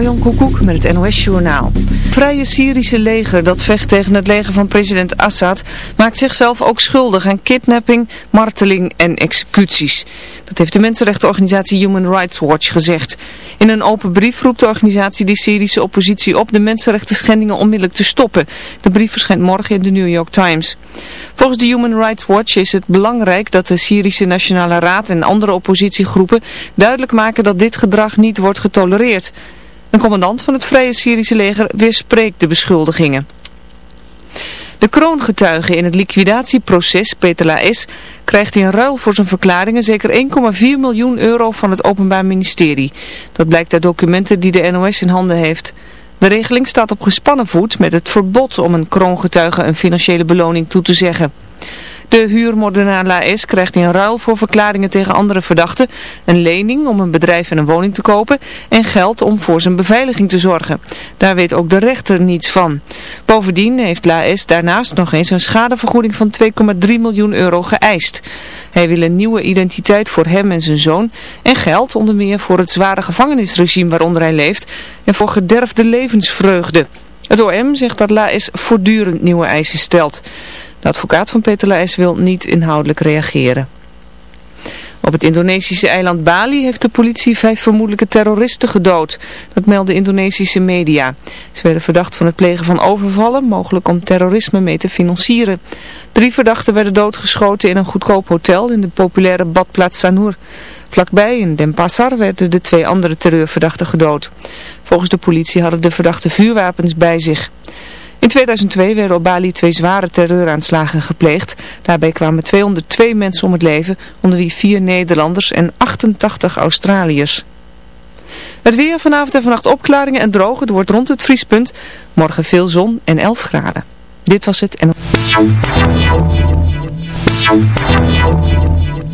Marjan Koekoek met het NOS-journaal. Vrije Syrische leger dat vecht tegen het leger van president Assad maakt zichzelf ook schuldig aan kidnapping, marteling en executies. Dat heeft de mensenrechtenorganisatie Human Rights Watch gezegd. In een open brief roept de organisatie de Syrische oppositie op de mensenrechten schendingen onmiddellijk te stoppen. De brief verschijnt morgen in de New York Times. Volgens de Human Rights Watch is het belangrijk dat de Syrische Nationale Raad en andere oppositiegroepen duidelijk maken dat dit gedrag niet wordt getolereerd. Een commandant van het Vrije Syrische leger weerspreekt de beschuldigingen. De kroongetuige in het liquidatieproces, Peter Laes, krijgt in ruil voor zijn verklaringen zeker 1,4 miljoen euro van het Openbaar Ministerie. Dat blijkt uit documenten die de NOS in handen heeft. De regeling staat op gespannen voet met het verbod om een kroongetuige een financiële beloning toe te zeggen. De huurmoordenaar Laes krijgt in ruil voor verklaringen tegen andere verdachten een lening om een bedrijf en een woning te kopen en geld om voor zijn beveiliging te zorgen. Daar weet ook de rechter niets van. Bovendien heeft Laes daarnaast nog eens een schadevergoeding van 2,3 miljoen euro geëist. Hij wil een nieuwe identiteit voor hem en zijn zoon en geld onder meer voor het zware gevangenisregime waaronder hij leeft en voor gederfde levensvreugde. Het OM zegt dat Laes voortdurend nieuwe eisen stelt. De advocaat van Peter Laes wil niet inhoudelijk reageren. Op het Indonesische eiland Bali heeft de politie vijf vermoedelijke terroristen gedood. Dat melden Indonesische media. Ze werden verdacht van het plegen van overvallen, mogelijk om terrorisme mee te financieren. Drie verdachten werden doodgeschoten in een goedkoop hotel in de populaire badplaats Sanur. Vlakbij in Denpasar werden de twee andere terreurverdachten gedood. Volgens de politie hadden de verdachten vuurwapens bij zich. In 2002 werden op Bali twee zware terreuraanslagen gepleegd. Daarbij kwamen 202 mensen om het leven, onder wie vier Nederlanders en 88 Australiërs. Het weer vanavond en vannacht opklaringen en droog. Het wordt rond het vriespunt. Morgen veel zon en 11 graden. Dit was het en...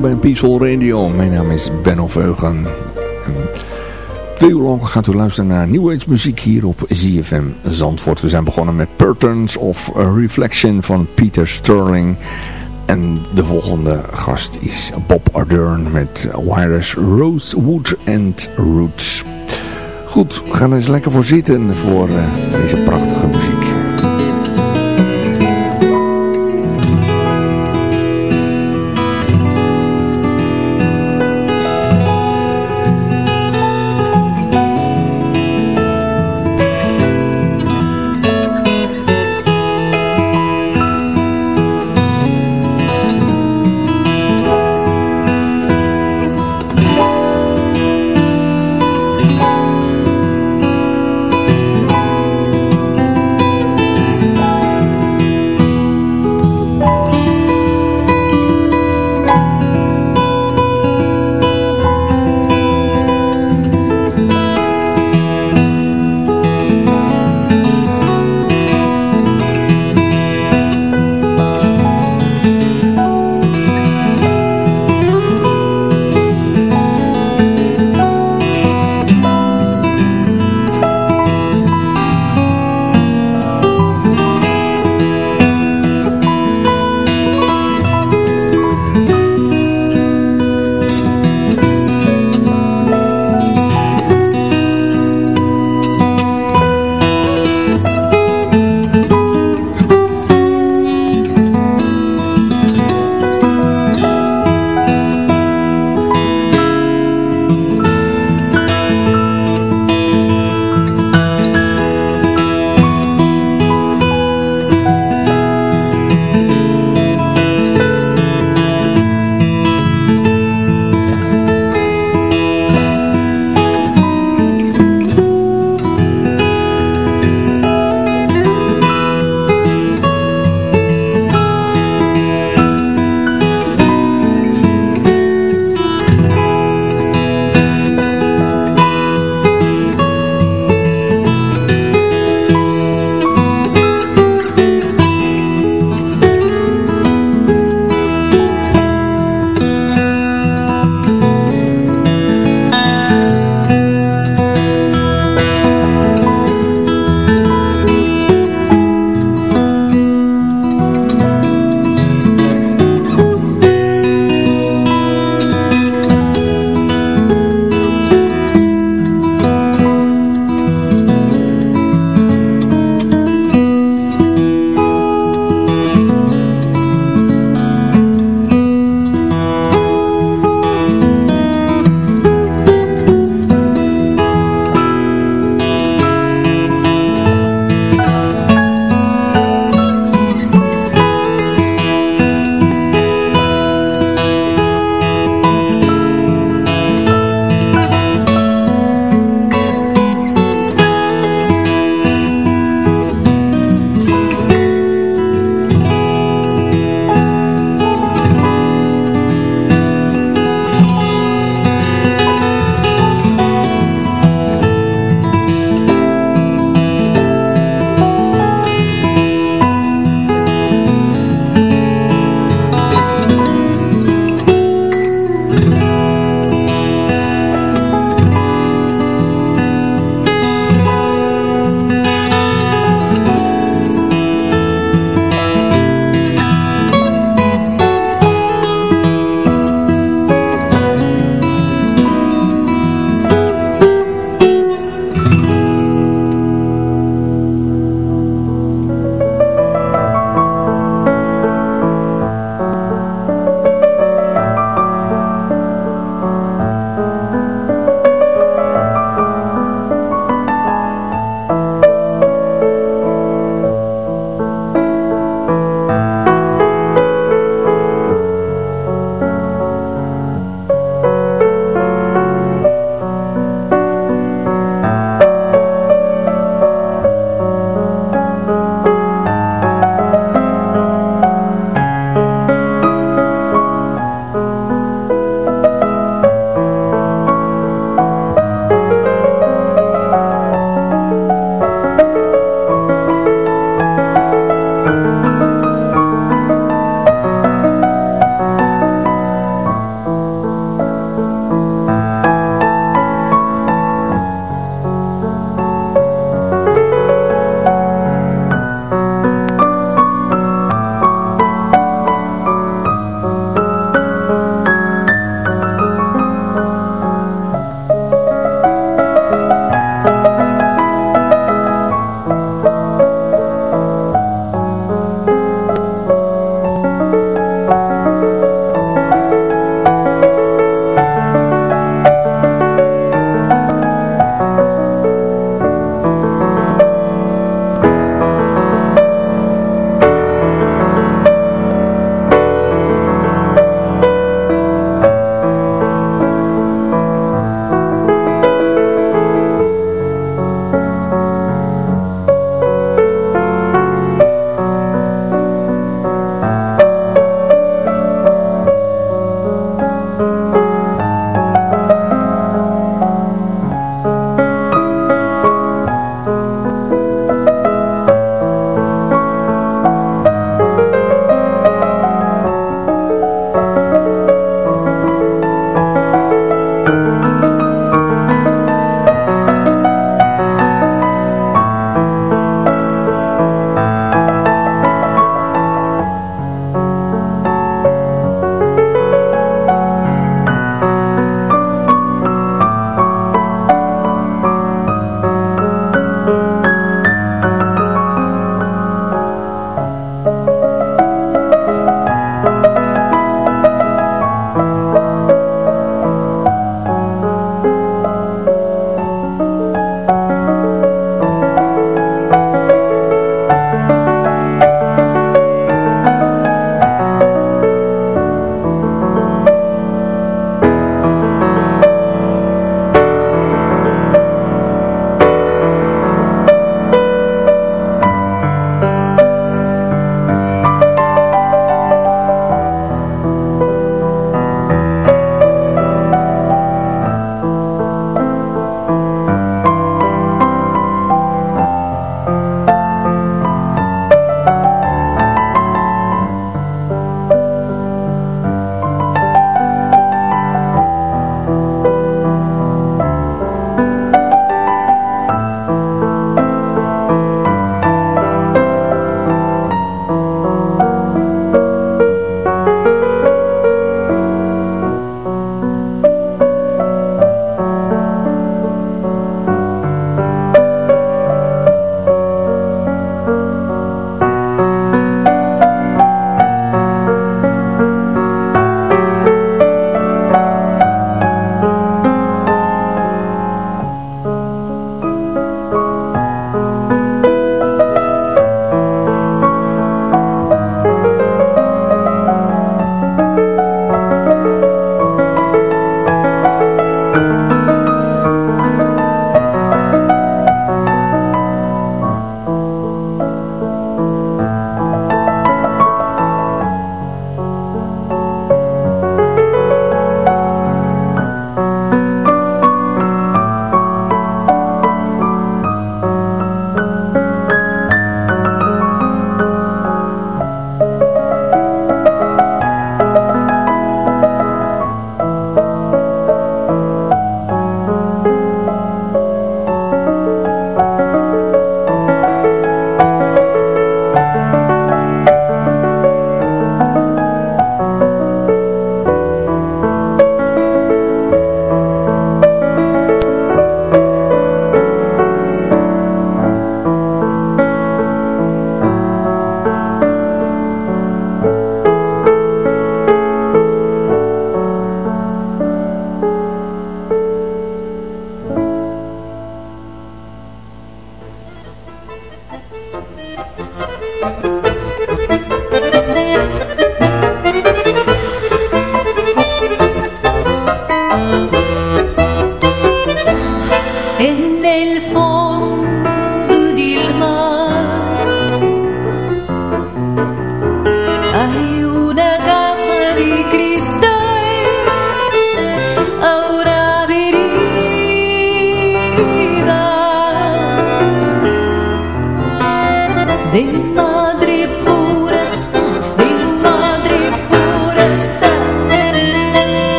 Bij Peaceful Radio. Mijn naam is Benno Veugen. twee uur lang gaat u luisteren naar New Age muziek hier op ZFM Zandvoort. We zijn begonnen met Curtains of Reflection van Peter Sterling. En de volgende gast is Bob Ardern met Wireless Rosewood and Roots. Goed, we gaan er eens lekker voor zitten voor uh, deze prachtige muziek.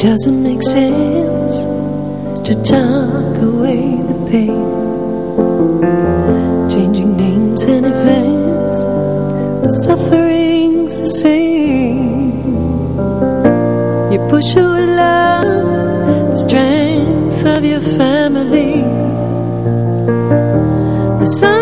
Doesn't make sense to talk away the pain. Changing names and events The suffering's the same. You push away love The strength of your family. The sun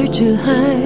color to hide.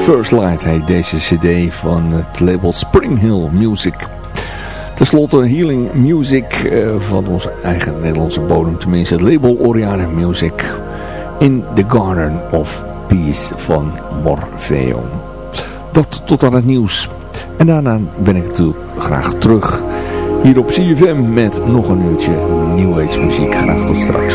First Light heet deze cd van het label Spring Hill Music. Ten slotte Healing Music uh, van onze eigen Nederlandse bodem, tenminste het label Oriane Music. In the Garden of Peace van Morfeo. Dat tot aan het nieuws. En daarna ben ik natuurlijk graag terug hier op CFM met nog een uurtje New Age muziek. Graag tot straks.